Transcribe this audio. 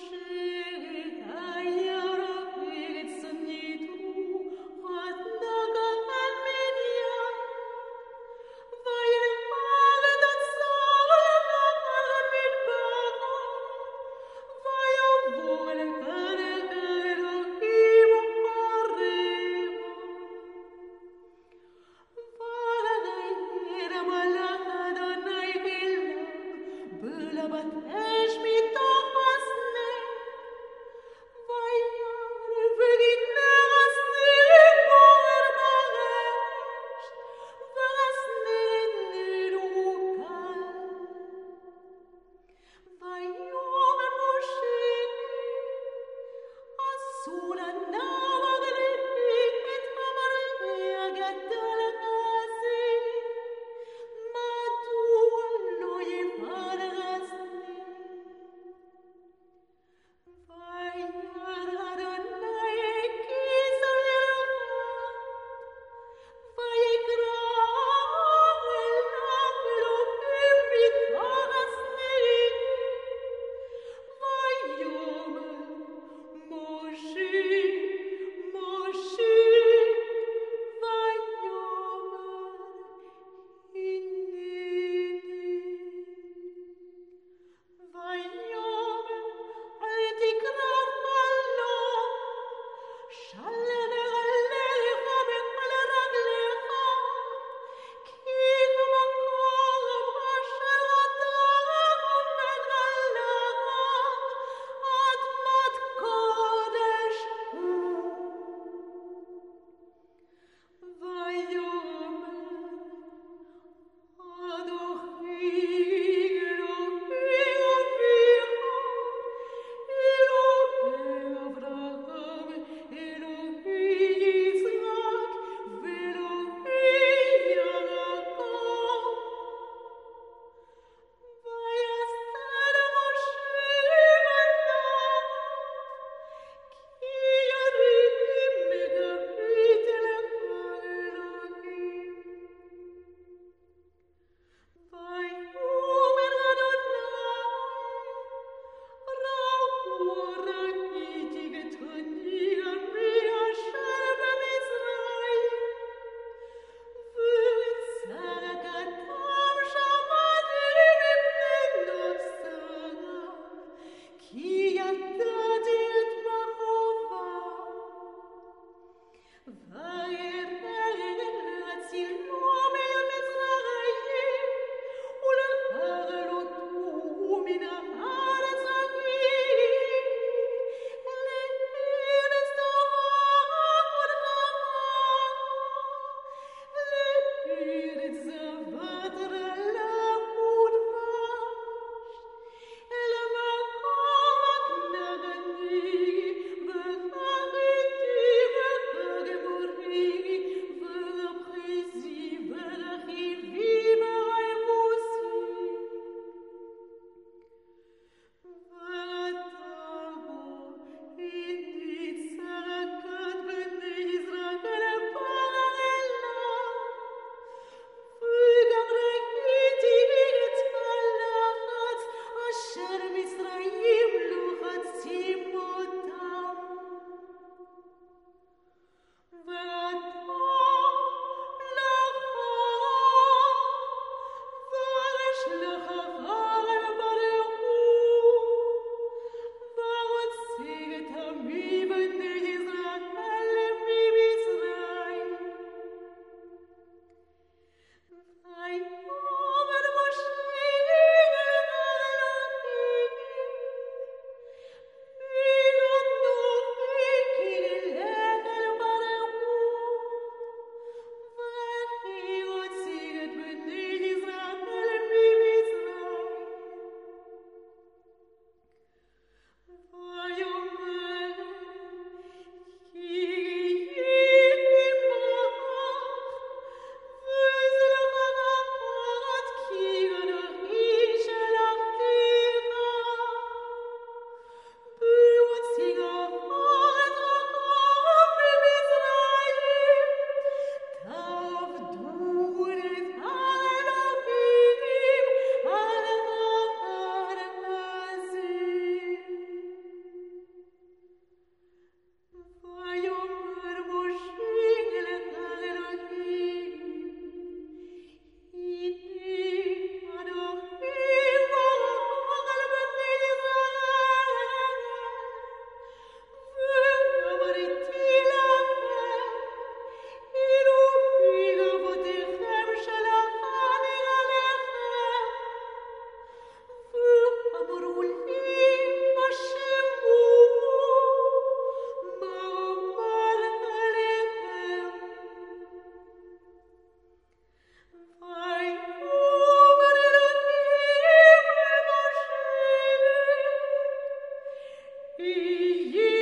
But Hallelujah. He